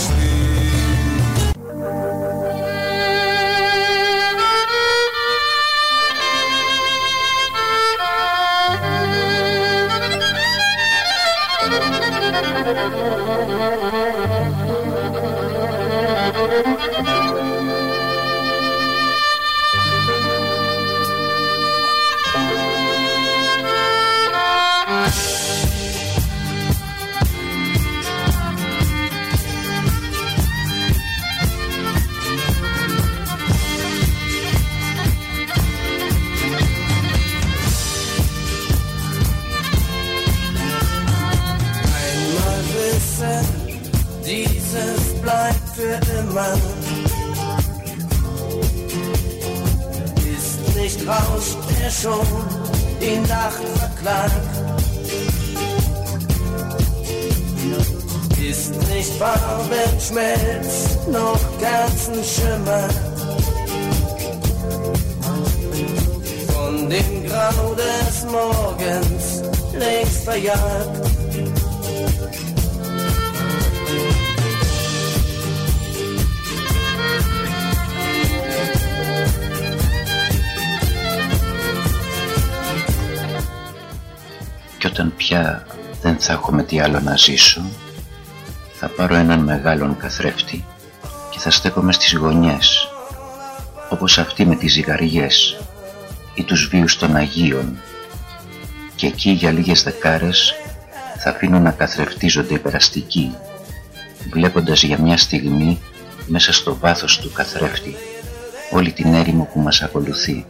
sleep. Immer. Ist nicht Rausch, der schon die Nacht verklagt. Ist nicht Farbenschmelz, noch Kerzenschimmer. Von dem Grau des Morgens längst verjagt. Πια δεν θα έχω με τι άλλο να ζήσω. Θα πάρω έναν μεγάλον καθρέφτη και θα στέκομαι στις γωνιές όπως αυτή με τις ζυγαριές ή τους βίους των Αγίων. Και εκεί για λίγες δεκάρες θα αφήνω να καθρεφτίζονται οι περαστικοί βλέποντας για μια στιγμή μέσα στο βάθος του καθρέφτη όλη την έρημο που μας ακολουθεί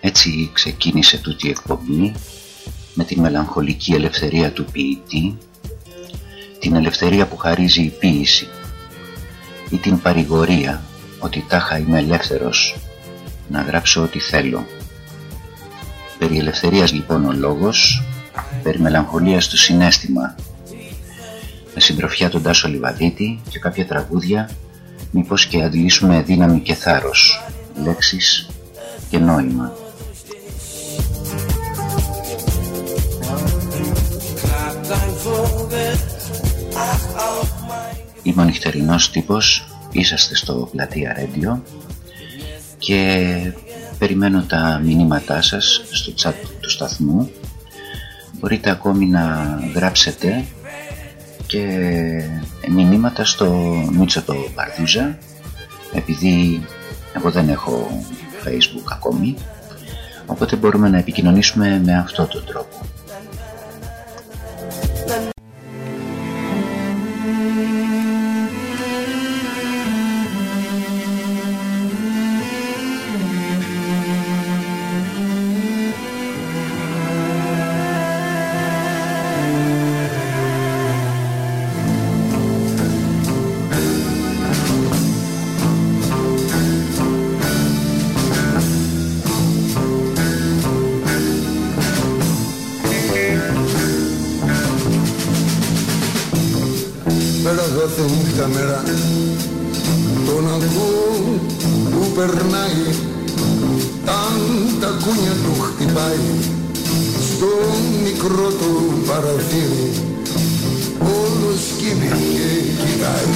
Έτσι ξεκίνησε τούτη η εκπομπή με τη μελαγχολική ελευθερία του ποιητή, την ελευθερία που χαρίζει η ποίηση ή την παρηγορία ότι τάχα είμαι ελεύθερος να γράψω ό,τι θέλω. Περί ελευθερίας λοιπόν ο λόγος, περί μελαγχολίας το συνέστημα, με συντροφιά τον Τάσο Λιβαδίτη και κάποια τραγούδια, μήπως και αντλήσουμε δύναμη και θάρρος, λέξεις και νόημα. Είμαι ο νυχτερινός τύπος, είσαστε στο Πλατεία Radio και περιμένω τα μηνύματά σας στο chat του σταθμού. Μπορείτε ακόμη να γράψετε και μηνύματα στο Μίτσο το Παρδούζα επειδή εγώ δεν έχω facebook ακόμη οπότε μπορούμε να επικοινωνήσουμε με αυτό τον τρόπο. Μικρό του παραθύρι. Όλος σκύβει και κοιτάει.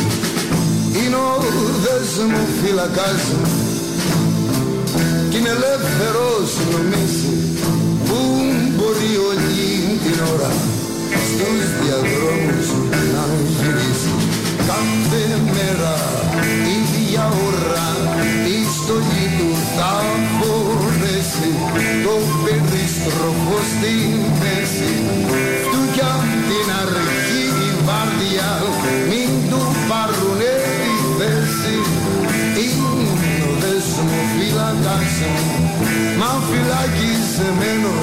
Είναι ο δεσμοφύλακας μου Κι είναι ελεύθερος νομίζεις Που μπορεί όλη την ώρα στους διαδρόμους να γυρίσεις. Κάθε μέρα ίδια ώρα η στολή του θα φορέσει το περιστροφό στη μα φυλακισμένος μοιάζει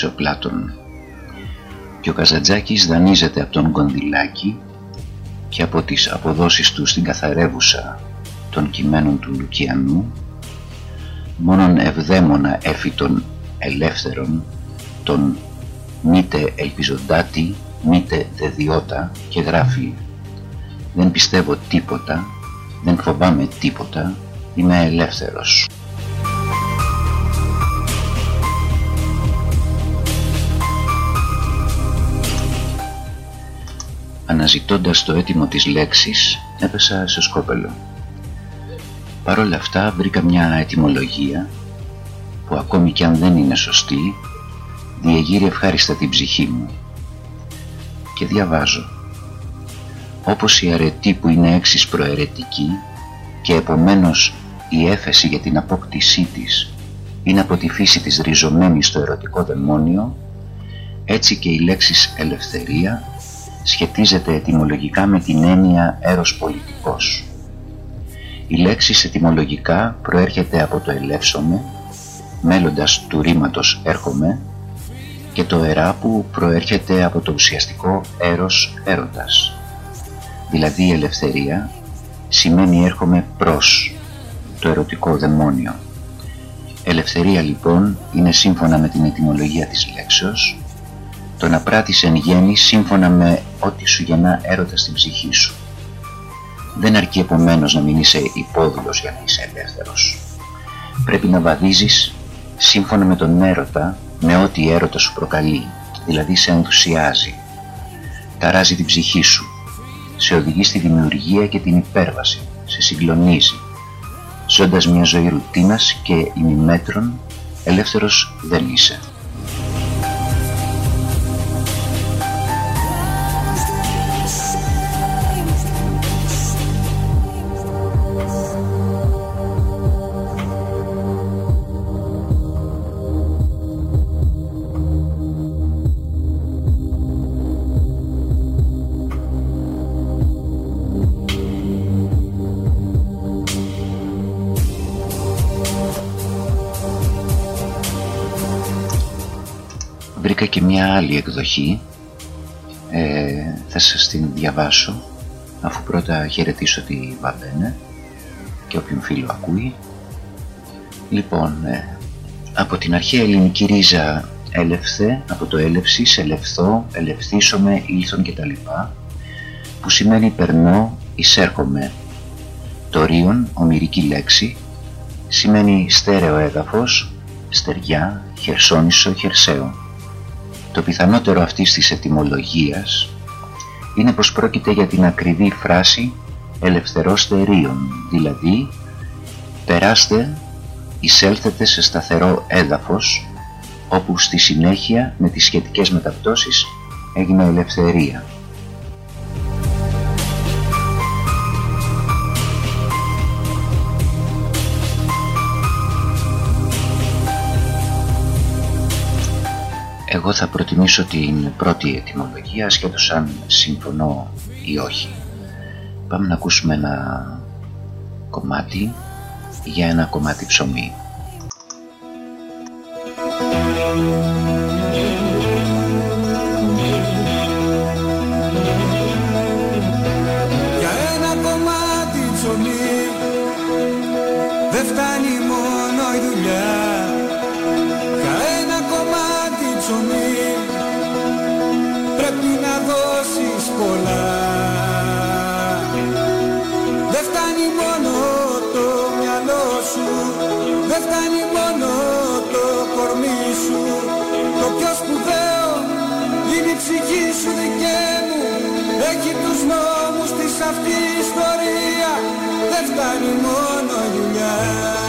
έγραψε ο Πλάτων. Και ο Καζαντζάκης δανείζεται από τον Κονδυλάκη και από τις αποδόσεις του στην καθαρεύουσα των κειμένων του Λουκιανού μόνον ευδαίμονα έφυτων ελεύθερων των μήτε ελπιζοντάτη μήτε δεδιώτα και γράφει «Δεν πιστεύω τίποτα, δεν φοβάμαι τίποτα, είμαι ελεύθερος». Αναζητώντας το έτοιμο της λέξης, έπεσα σε σκόπελο. Παρ' όλα αυτά βρήκα μια ετοιμολογία που ακόμη κι αν δεν είναι σωστή, διεγείρει ευχάριστα την ψυχή μου. Και διαβάζω. Όπως η αρετή που είναι έξις προαιρετική και επομένως η έφεση για την απόκτησή της είναι από τη φύση της ριζωμένη στο ερωτικό δαιμόνιο, έτσι και η λέξης ελευθερία σχετίζεται ετυμολογικά με την έννοια έρος πολιτικός. Η λέξη ετυμολογικά προέρχεται από το ελεύσομαι, μέλλοντας του ρήματος έρχομαι, και το ερά που προέρχεται από το ουσιαστικό έρος έρωτας. Δηλαδή η ελευθερία σημαίνει έρχομαι προς το ερωτικό δαιμόνιο. Ελευθερία λοιπόν είναι σύμφωνα με την ετυμολογία της λέξεως το να πράττεις εν γέννη σύμφωνα με ό,τι σου γεννά έρωτα στην ψυχή σου. Δεν αρκεί επομένως να μην είσαι υπόδουλος για να είσαι ελεύθερος. Πρέπει να βαδίζεις σύμφωνα με τον έρωτα, με ό,τι η έρωτα σου προκαλεί, δηλαδή σε ενθουσιάζει. Ταράζει την ψυχή σου, σε οδηγεί στη δημιουργία και την υπέρβαση, σε συγκλονίζει. Ζώντας μια ζωή ρουτίνας και ημιμέτρων, ελεύθερος δεν είσαι. Βρήκα και μια άλλη εκδοχή. Ε, θα σας την διαβάσω αφού πρώτα χαιρετήσω τη Βαμπένε και όποιον φίλο ακούει. Λοιπόν ε, από την αρχαία ελληνική ρίζα έλευθε από το έλευσης, ελευθώ, ελευθύσομαι, ήλθον κτλ που σημαίνει περνώ, εισέρχομαι. Το ρίον, ομυρική λέξη σημαίνει στέρεο έδαφος, στεριά, χερσόνησο, χερσαίο το πιθανότερο αυτής της ετυμολογίας είναι πως πρόκειται για την ακριβή φράση ελευθερώστε ρίων, δηλαδή περάστε, εισέλθετε σε σταθερό έδαφος όπου στη συνέχεια με τις σχετικές μεταπτώσεις έγινε ελευθερία. Εγώ θα προτιμήσω την πρώτη ετοιμολογία ασχέτως αν συμφωνώ ή όχι. Πάμε να ακούσουμε ένα κομμάτι για ένα κομμάτι ψωμί. Αυτή η ιστορία. Δεν φτάνει μόνο δουλειά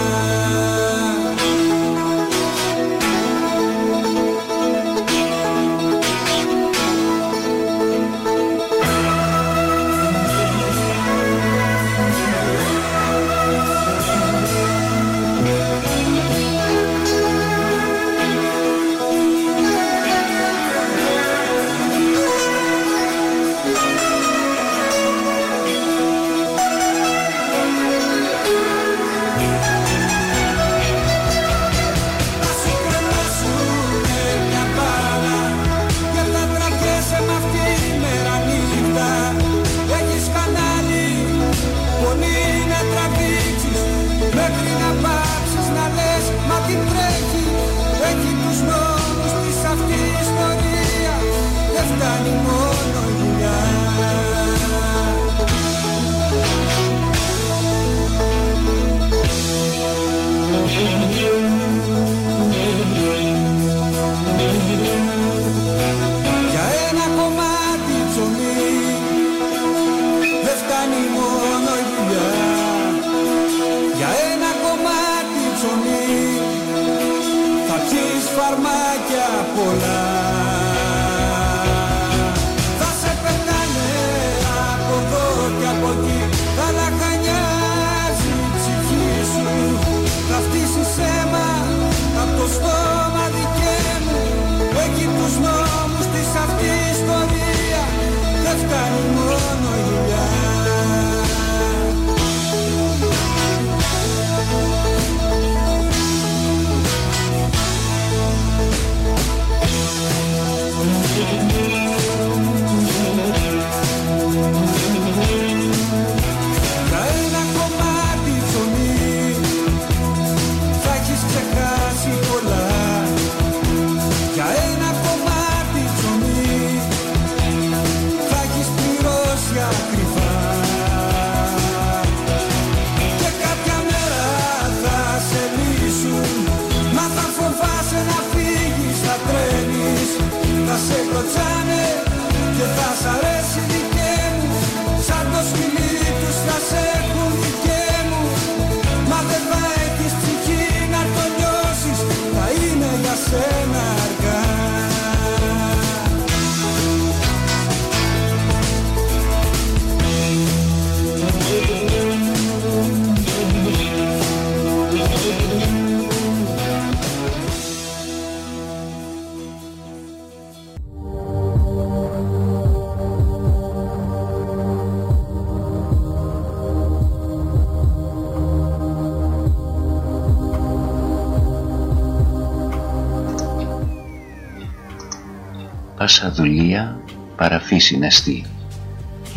πάσα δουλεία παραφή συναισθή,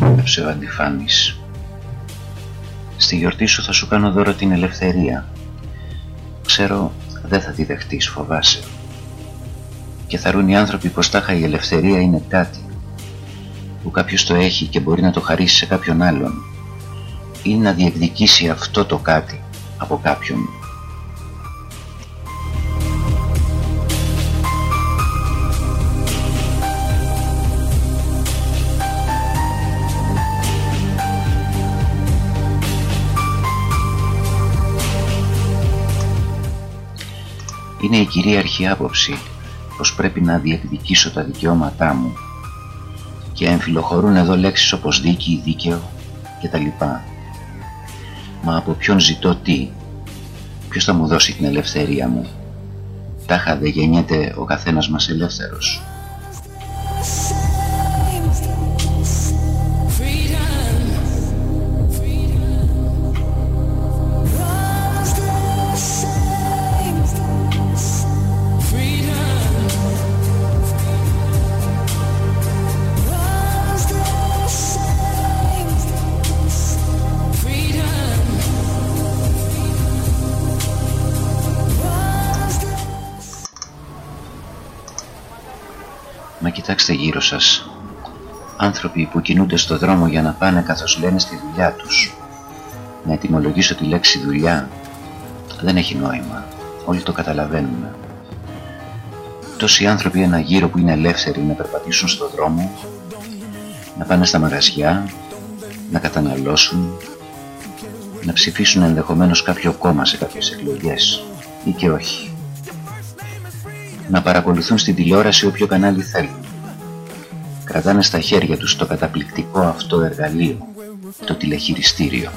έγραψε ο Αντιφάνης. Στη γιορτή σου θα σου κάνω δώρο την ελευθερία. Ξέρω δεν θα τη δεχτείς, φοβάσαι. Και θα ρούν οι άνθρωποι πως τάχα η ελευθερία είναι κάτι που κάποιος το έχει και μπορεί να το χαρίσει σε κάποιον άλλον ή να διεκδικήσει αυτό το κάτι από κάποιον Είναι η κυρίαρχη άποψη πως πρέπει να διεκδικήσω τα δικαιώματά μου και εμφυλοχωρούν εδώ λέξεις όπως δίκη, δίκαιο και τα λοιπά. Μα από ποιον ζητώ τι, ποιος θα μου δώσει την ελευθερία μου; Τάχα δεν γεννιέται ο καθένας μας ελεύθερος. Γύρω σας. Άνθρωποι που κινούνται στο δρόμο για να πάνε καθώς λένε στη δουλειά τους. Να ετοιμολογήσω τη λέξη δουλειά δεν έχει νόημα. Όλοι το καταλαβαίνουμε. Τόσοι άνθρωποι ένα γύρο που είναι ελεύθεροι να περπατήσουν στο δρόμο, να πάνε στα μαγαζιά, να καταναλώσουν, να ψηφίσουν ενδεχομένως κάποιο κόμμα σε κάποιες εκλογές ή και όχι. Να παρακολουθούν στην τηλεόραση όποιο κανάλι θέλουν κρατάνε στα χέρια τους το καταπληκτικό αυτό εργαλείο, το τηλεχειριστήριο.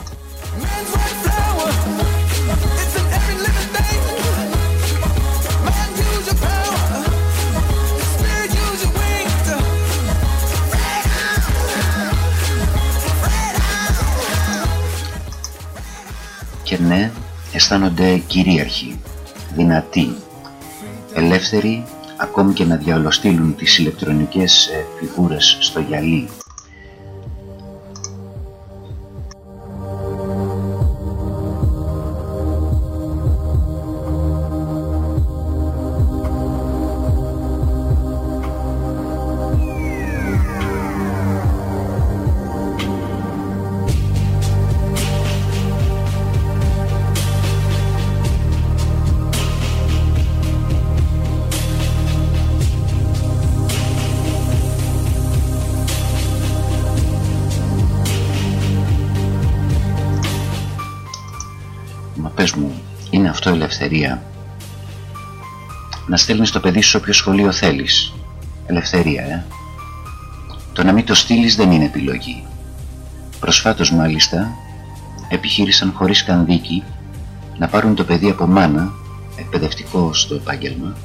Και ναι, αισθάνονται κυρίαρχοι, δυνατοί, ελεύθεροι ακόμη και να διαολοστείλουν τις ηλεκτρονικές ε, φιγούρες στο γυαλί ελευθερία. Να στέλνεις το παιδί σου σε όποιο σχολείο θέλεις. Ελευθερία, ε. Το να μην το στείλεις δεν είναι επιλογή. Προσφάτως μάλιστα επιχείρησαν χωρίς καν δίκη να πάρουν το παιδί από μάνα, εκπαιδευτικό στο επάγγελμα,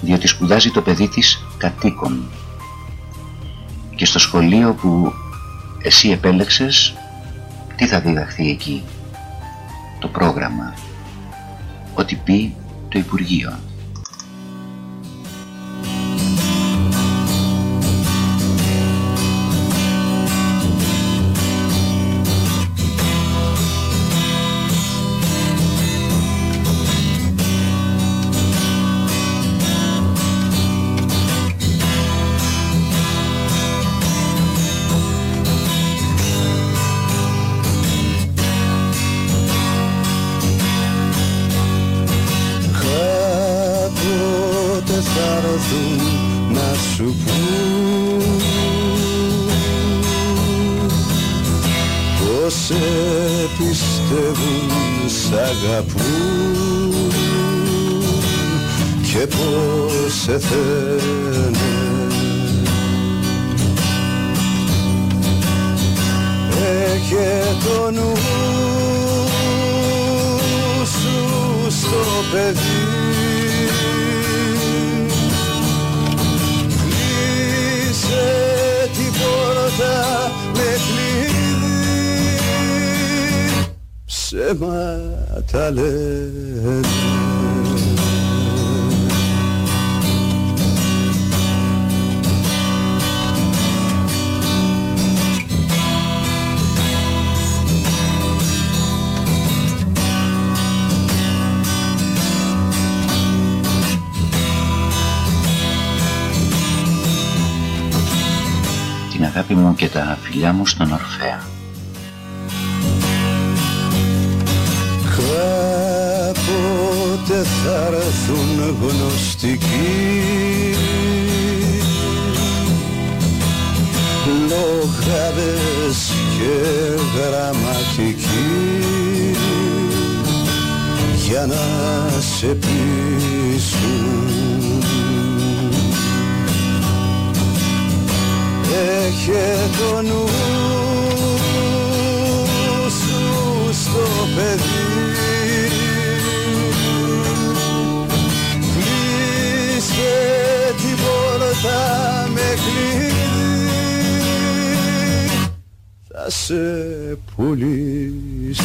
διότι σπουδάζει το παιδί της κατοίκον. Και στο σχολείο που εσύ επέλεξες, τι θα διδαχθεί εκεί, το πρόγραμμα, ό,τι πει το Υπουργείο. Σε θένε Έχε το νου σου στο παιδί. Κλείσε την πόρτα με κλειδί. Ψέματα λένε αγάπη μου και τα φιλιά μου στον Ορφέα. Κάποτε θα έρθουν γνωστικοί Λογάδες και γραμματικοί για να σε πείσουν Έχε το νους σου στο παιδί. Κλείσε την πόρτα με κλειδί. Θα σε πουλήσω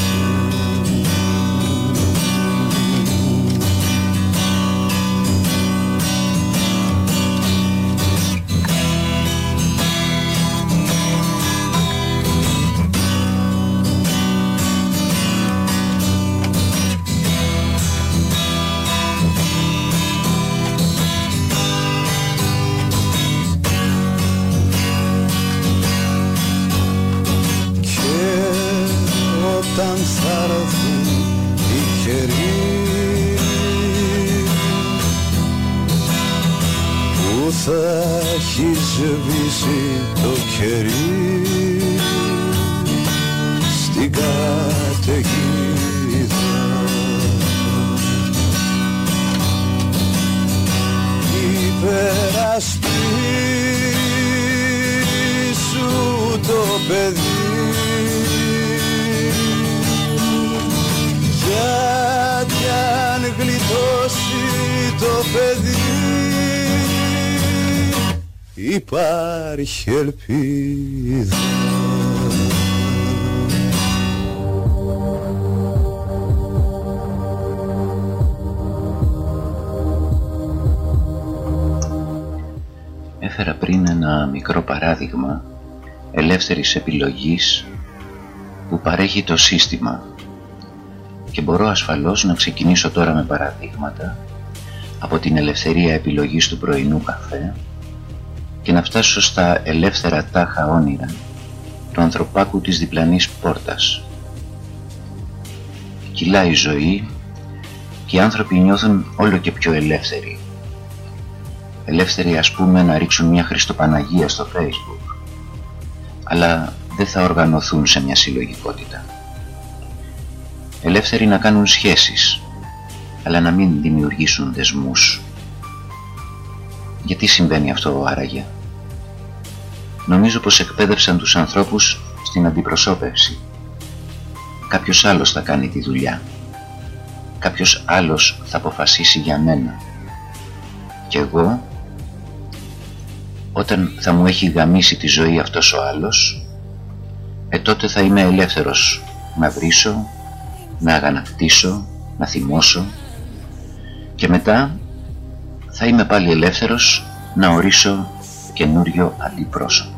σβήσει το κερί υπάρχει ελπίδα Έφερα πριν ένα μικρό παράδειγμα ελεύθερης επιλογής που παρέχει το σύστημα. Και μπορώ ασφαλώς να ξεκινήσω τώρα με παραδείγματα από την ελευθερία επιλογής του πρωινού καφέ και να φτάσω στα ελεύθερα τάχα όνειρα του ανθρωπάκου της διπλανής πόρτας. Κυλάει η ζωή και οι άνθρωποι νιώθουν όλο και πιο ελεύθεροι. Ελεύθεροι ας πούμε να ρίξουν μια Χριστοπαναγία στο facebook αλλά δεν θα οργανωθούν σε μια συλλογικότητα. Ελεύθεροι να κάνουν σχέσεις αλλά να μην δημιουργήσουν δεσμούς. Γιατί συμβαίνει αυτό άραγε; Νομίζω πως εκπαίδευσαν τους ανθρώπους στην αντιπροσώπευση. Κάποιος άλλος θα κάνει τη δουλειά. Κάποιος άλλος θα αποφασίσει για μένα. Και εγώ, όταν θα μου έχει γαμίσει τη ζωή αυτός ο άλλος, ε τότε θα είμαι ελεύθερος να βρίσω, να αγανακτήσω, να θυμώσω και μετά θα είμαι πάλι ελεύθερος να ορίσω καινούριο αντιπρόσωπο.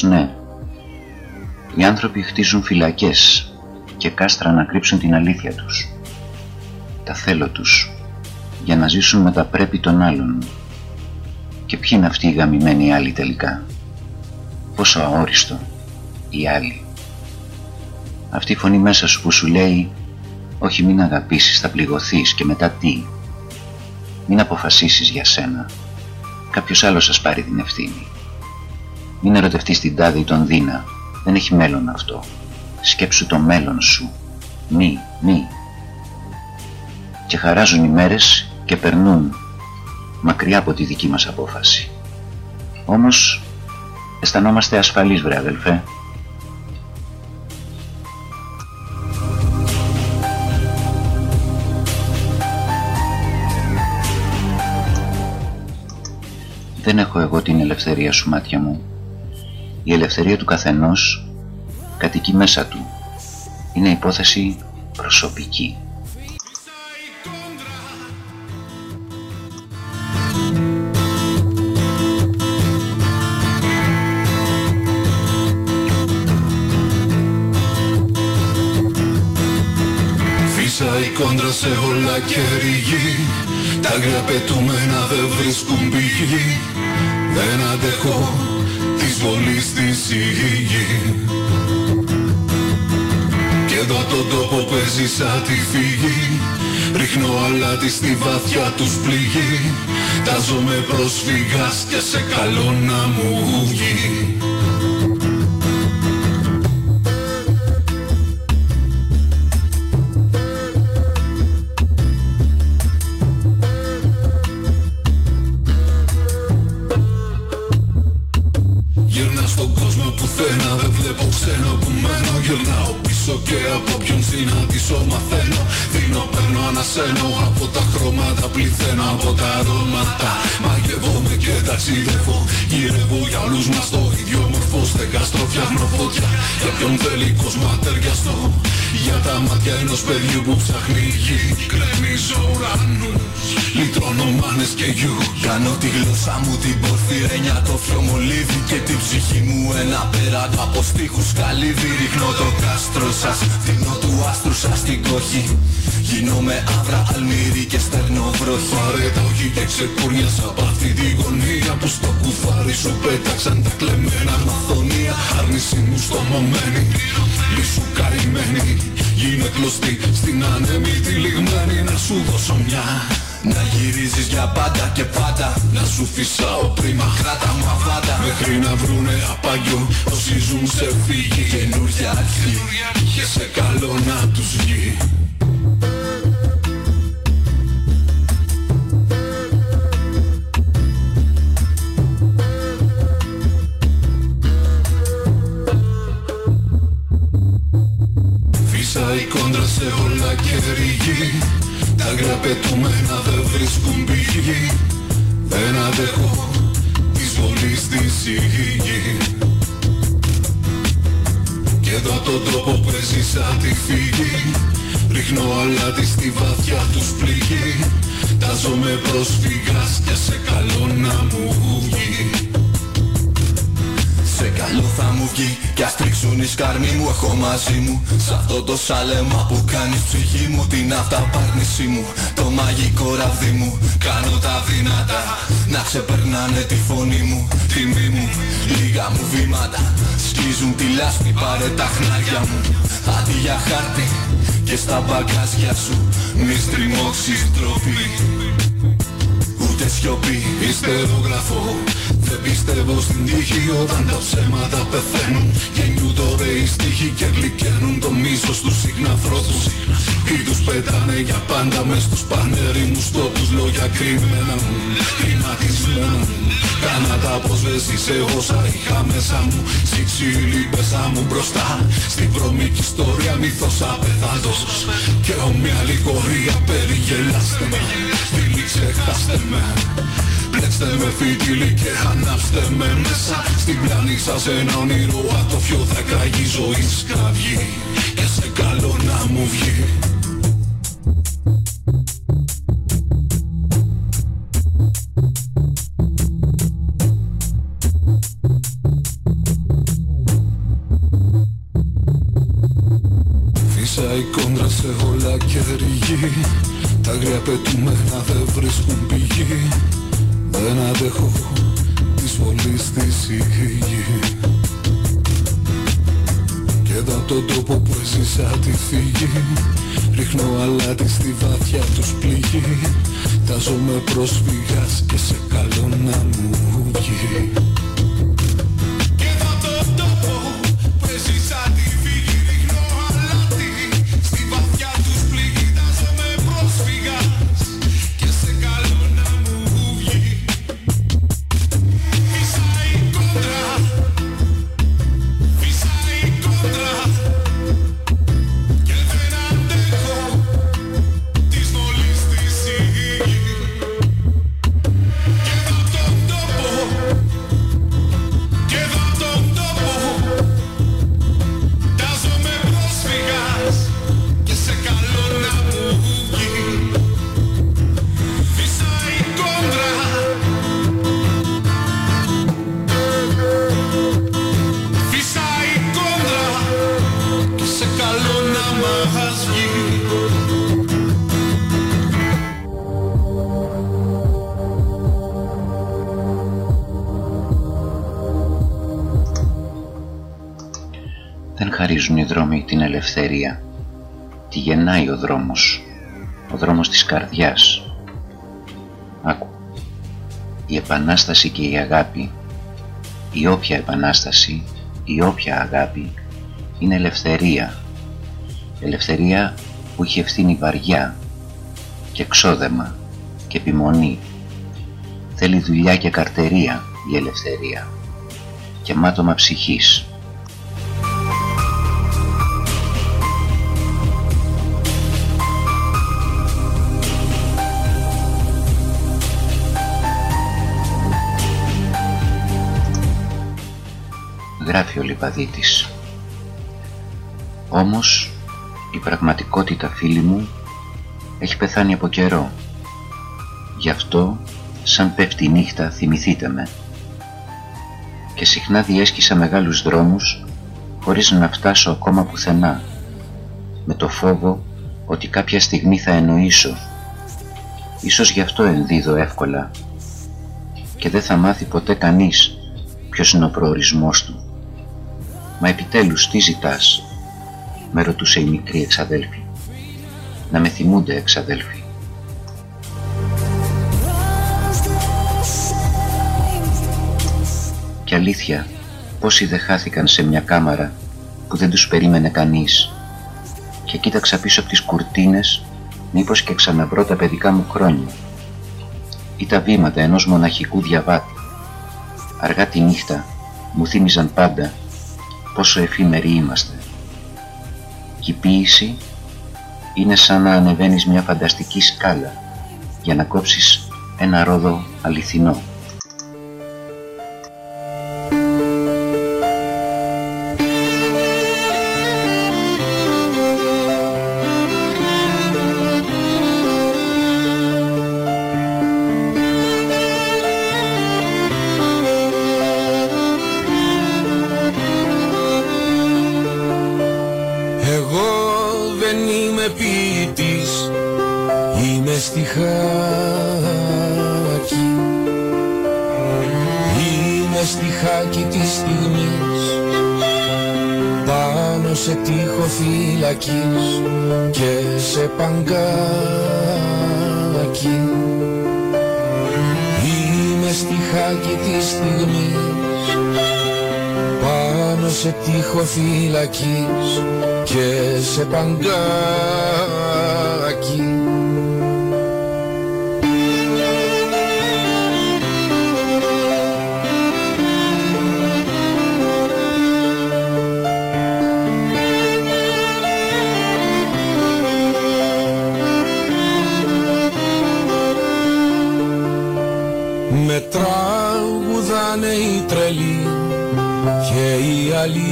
Πως ναι, οι άνθρωποι χτίζουν φυλακές και κάστρα να κρύψουν την αλήθεια τους. Τα θέλω τους, για να ζήσουν με τα πρέπει των άλλων. Και ποιοι είναι αυτοί οι γαμημένοι άλλοι τελικά; Πόσο αόριστο, οι άλλοι. Αυτή η φωνή μέσα σου που σου λέει όχι μην αγαπήσεις, θα πληγωθείς και μετά τι. Μην αποφασίσεις για σένα. Κάποιος άλλος σας πάρει την ευθύνη. Μην ερωτευτείς την τάδε ή τον Δίνα. Δεν έχει μέλλον αυτό. Σκέψου το μέλλον σου. Μη, μη. Και χαράζουν οι μέρες και περνούν μακριά από τη δική μας απόφαση. Όμως αισθανόμαστε ασφαλείς βρε αδελφέ. Δεν έχω εγώ την ελευθερία σου μάτια μου. Η ελευθερία του καθενός κατοικεί μέσα του. Είναι υπόθεση προσωπική. Φύσα η κόντρα σε όλα και ρηγή Τα άγρια πετούμενα δεν βρίσκουν πηγή Δεν αντέχω της βολής στη σιγή Και εδώ τον τόπο παίζει σαν τη φύγη. Ρίχνω αλάτι στη βαθιά τους πληγή. Τάζομαι πρόσφυγας και σε καλό να μου βγει ενός παιδιού που ψάχνει γη. Κρέμιζω ουρανούς Λυτρώνω μάνες και γιους. Κάνω τη γλώσσα μου την πορφυρένια Το φιό μολύβι και την ψυχή μου Ένα πέρατο από στίχους καλύβι Ρίχνω το κάστρο σας Δίνω του άστρου σας την κόχη. Γίνομαι άβρα αλμύρι και στερνό βροχή. Πάρε τα όχι και ξεκούρνιασα από αυτή τη γωνία Που στο κουφάρι σου πέταξαν τα κλεμμένα μαθονία. Άρνηση μου στο μομένη Λύσου καημένη Γίνε κλωστή στην άνεμη τη λιγμένη Να σου δώσω μια. Να γυρίζεις για πάντα και πάντα Να σου φυσάω πρίμα κράτα μου αβάντα. Μέχρι να βρουνε απαγιό Όσοι ζουν σε φύγη Καινούρια αρχή. Και σε καλό να τους βγει σε όλα και ρηγή Τα άγρια πετούμενα δεν βρίσκουν πηγή. Δεν αντέχω της βολής της η γη Και εδώ τον τρόπο που έζησα τη φύγη. Ρίχνω αλάτι στη βαθιά τους πληγή. Τάζομαι πρόσφυγας και σε καλό να μου βγει. σε καλό θα μου βγει Κι ας τρίξουν οι σκάρμοι μου έχω μαζί μου. Σ' αυτό το σάλεμα που κάνεις ψυχή μου Την αυταπάρνησή μου. Το μαγικό ραβδί μου Κάνω τα δυνατά. Να ξεπερνάνε τη φωνή μου Τιμή μου. Λίγα μου βήματα Σκίζουν τη λάσπη πάρε τα χνάρια μου. Αντί για χάρτη Και στα μπαγκάζια σου Μη στριμώξεις τρόποι Ούτε σιωπή Ιστερόγραφο Δεν πιστεύω στην τύχη Όταν τα ψέματα πεθαίνουν. Γεννιούνται οι στίχοι Και γλυκαίνουν το μίσος τους συχναθρώπους Ή τους πετάνε για πάντα Μες στους πανερήμους τόπους Λόγια κρυμμένα μου Χρηματισμένα μου. Κάνα τα αποσβέσεις σε όσα είχα μέσα μου. Σιξίλι πέσα μου μπροστά Στην βρωμική ιστορία μύθος απεδάτος Και ομοια λιγορία περιγελάστε με Φίλοι ξεχάστε με Πλέξτε με φιτίλι και ανάψτε με μέσα. Στην πλάνη σας ένα όνειρο ατόφιο θα κραγεί ζωή σκραυγή. Και σε καλό να μου βγει. Φύσα η κόντρα σε όλα και ρηγή Τα αγρία πετούμενα δεν βρίσκουν πηγή Δεν αντέχω της βολής της η γη Και εδώ απ' τον τόπο που έζησα τη φύγη Ρίχνω αλάτι στη βαθιά τους πληγή. Τάζομαι πρόσφυγας και σε καλό να μου βγει Δεν χαρίζουν οι δρόμοι την ελευθερία. Τη γεννάει ο δρόμος. Ο δρόμος της καρδιάς. Άκου. Η επανάσταση και η αγάπη, η όποια επανάσταση, η όποια αγάπη, είναι ελευθερία. Ελευθερία που έχει ευθύνη βαριά και ξόδεμα και επιμονή. Θέλει δουλειά και καρτερία η ελευθερία και μάτωμα ψυχής. Γράφει ο Λιβαδίτης. Όμως η πραγματικότητα φίλη μου έχει πεθάνει από καιρό. Γι' αυτό σαν πέφτει η νύχτα θυμηθείτε με. Και συχνά διέσχισα μεγάλους δρόμους χωρίς να φτάσω ακόμα πουθενά. Με το φόβο ότι κάποια στιγμή θα εννοήσω. Ίσως γι' αυτό ενδίδω εύκολα. Και δεν θα μάθει ποτέ κανείς ποιος είναι ο προορισμός του. «Μα επιτέλους τι ζητάς» με ρωτούσε η μικρή εξαδέλφη. «Να με θυμούνται εξαδέλφη». Και αλήθεια, πόσοι δε χάθηκαν σε μια κάμαρα που δεν τους περίμενε κανείς και κοίταξα πίσω από τις κουρτίνες μήπως και ξαναβρω τα παιδικά μου χρόνια ή τα βήματα ενός μοναχικού διαβάτη. Αργά τη νύχτα μου θύμιζαν πάντα πόσο εφήμεροι είμαστε. Και η ποίηση είναι σαν να ανεβαίνεις μια φανταστική σκάλα για να κόψεις ένα ρόδο αληθινό. Φυλακής και σε παγκάκι. Με και οι αλήθειες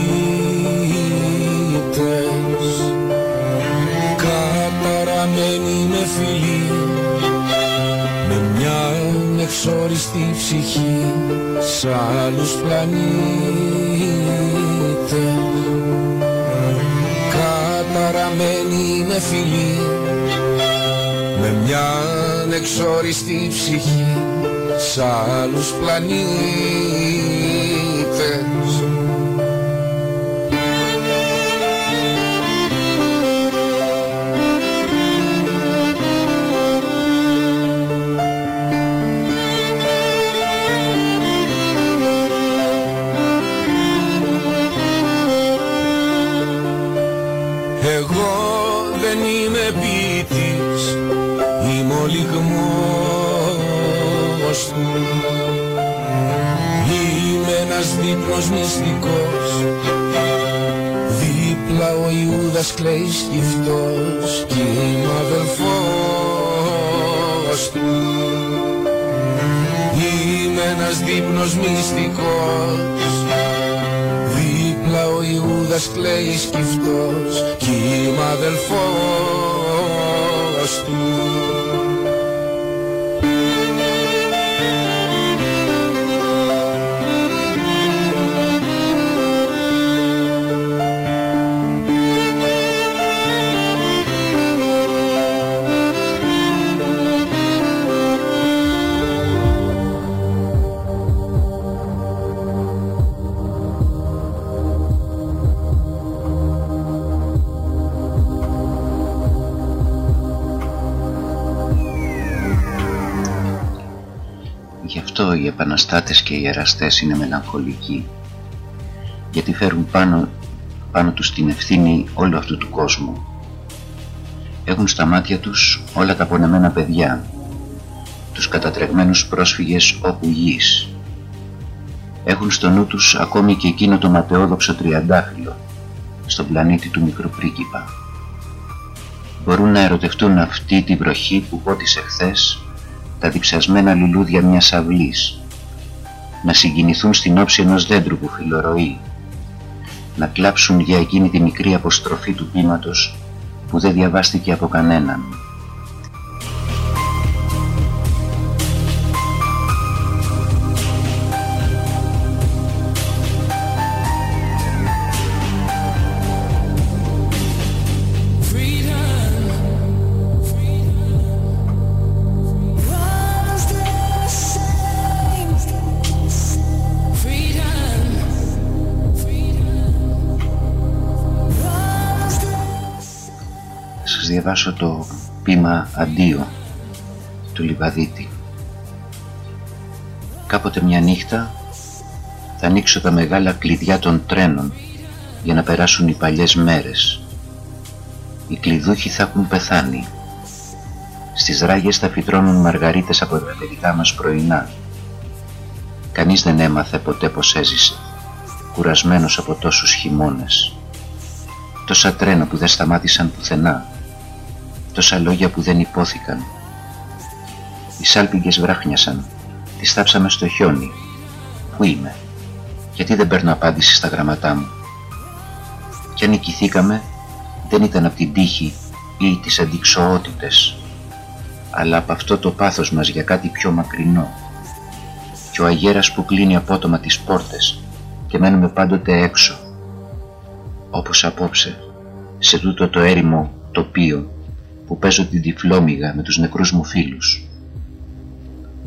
καταραμένη με φιλή με μια εξόριστη ψυχή σ' άλλους πλανήτες. Καταραμένη με φιλή με μια εξόριστη ψυχή σ' άλλους πλανήτες δείπνος μυστικός Δίπλα ο Ιούδας κλαίει σκυφτός Κι είμαι αδελφός του. Είμαι ένας δείπνος μυστικός Δίπλα ο Ιούδας κλαίει σκυφτός Κι είμαι αδελφός του επαναστάτες και οι εραστές είναι μελαγχολικοί γιατί φέρουν πάνω, πάνω τους την ευθύνη όλου αυτού του κόσμου. Έχουν στα μάτια τους όλα τα πονεμένα παιδιά, τους κατατρεγμένους πρόσφυγες όπου γης. Έχουν στο νου τους ακόμη και εκείνο το ματαιόδοξο τριαντάφυλλο στον πλανήτη του μικροπρίκυπα. Μπορούν να ερωτευτούν αυτή την βροχή που πότισε χθες τα διψασμένα λουλούδια μιας αυλής, να συγκινηθούν στην όψη ενός δέντρου που φιλορροεί, να κλάψουν για εκείνη τη μικρή αποστροφή του πείματος που δεν διαβάστηκε από κανέναν. Διαβάσω το πείμα «Αντίο» του Λιβαδίτη. Κάποτε μια νύχτα Θα ανοίξω τα μεγάλα κλειδιά των τρένων για να περάσουν οι παλιές μέρες. Οι κλειδούχοι θα έχουν πεθάνει. Στις ράγες θα φυτρώνουν μαργαρίτες από τα παιδικά μας πρωινά. Κανείς δεν έμαθε ποτέ πως έζησε, κουρασμένος από τόσους χειμώνες. Τόσα τρένα που δεν σταμάτησαν πουθενά, τόσα λόγια που δεν υπόθηκαν. Οι σάλπιγγες βράχνιασαν, τις θάψαμε στο χιόνι. Πού είμαι, γιατί δεν παίρνω απάντηση στα γραμματά μου; Κι αν νικηθήκαμε, δεν ήταν από την τύχη ή τις αντικσοότητες, αλλά από αυτό το πάθος μας για κάτι πιο μακρινό. Και ο αγέρας που κλείνει απότομα τις πόρτες και μένουμε πάντοτε έξω. Όπως απόψε, σε τούτο το έρημο τοπίο που παίζω την τυφλόμυγα με τους νεκρούς μου φίλους.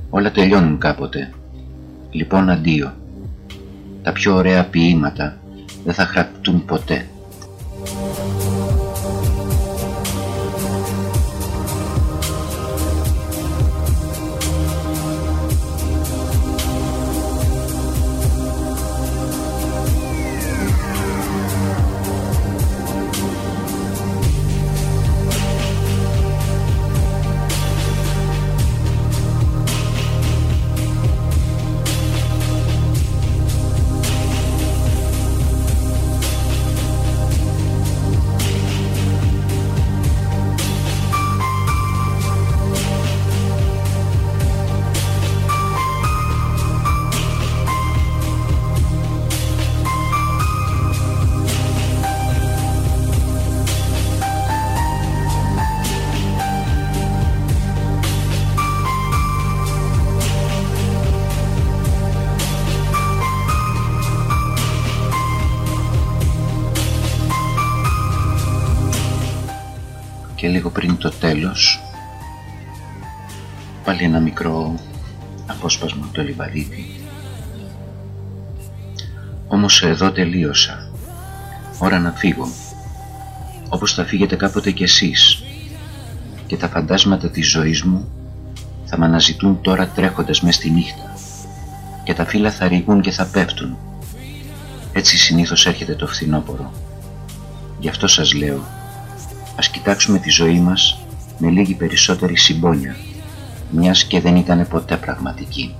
Όλα τελειώνουν κάποτε. Λοιπόν αντίο. Τα πιο ωραία ποίηματα δεν θα χαρακτούν ποτέ. Πάλι ένα μικρό απόσπασμα το λιβαδίτη. Όμως εδώ τελείωσα. Ώρα να φύγω. Όπως θα φύγετε κάποτε κι εσείς. Και τα φαντάσματα της ζωής μου θα με αναζητούν τώρα τρέχοντας μες στη νύχτα. Και τα φύλλα θα ρηγούν και θα πέφτουν. Έτσι συνήθως έρχεται το φθινόπωρο. Γι' αυτό σας λέω Ας κοιτάξουμε τη ζωή μας με λίγη περισσότερη συμπόνια, μιας και δεν ήταν ποτέ πραγματική.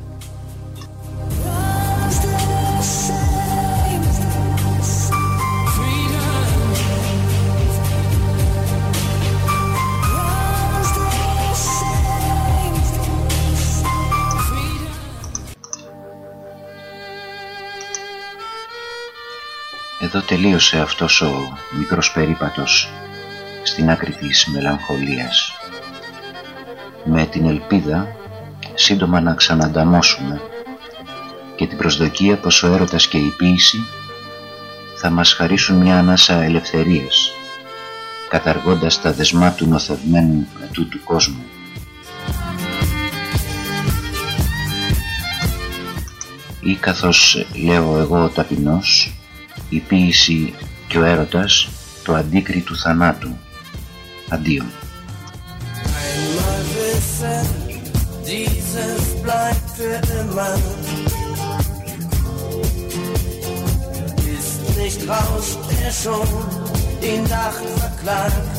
Εδώ τελείωσε αυτός ο μικρός περίπατος στην άκρη της μελαγχολίας με την ελπίδα σύντομα να ξανανταμώσουμε και την προσδοκία πως ο έρωτας και η ποίηση θα μας χαρίσουν μια ανάσα ελευθερίας καταργώντας τα δεσμά του νοθευμένου του του κόσμου. Ή καθώς λέω εγώ ο ταπεινός, η ποίηση και ο έρωτας το αντίκρι του θανάτου Addio. Bleibt für immer. Ist nicht raus, der schon die Nacht verklagt.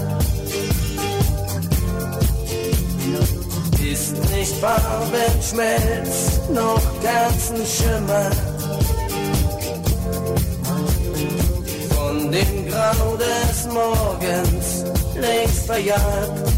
Ist nicht Farbenschmelz, noch Kerzenschimmer. Von dem Grau des Morgens längst verjagt.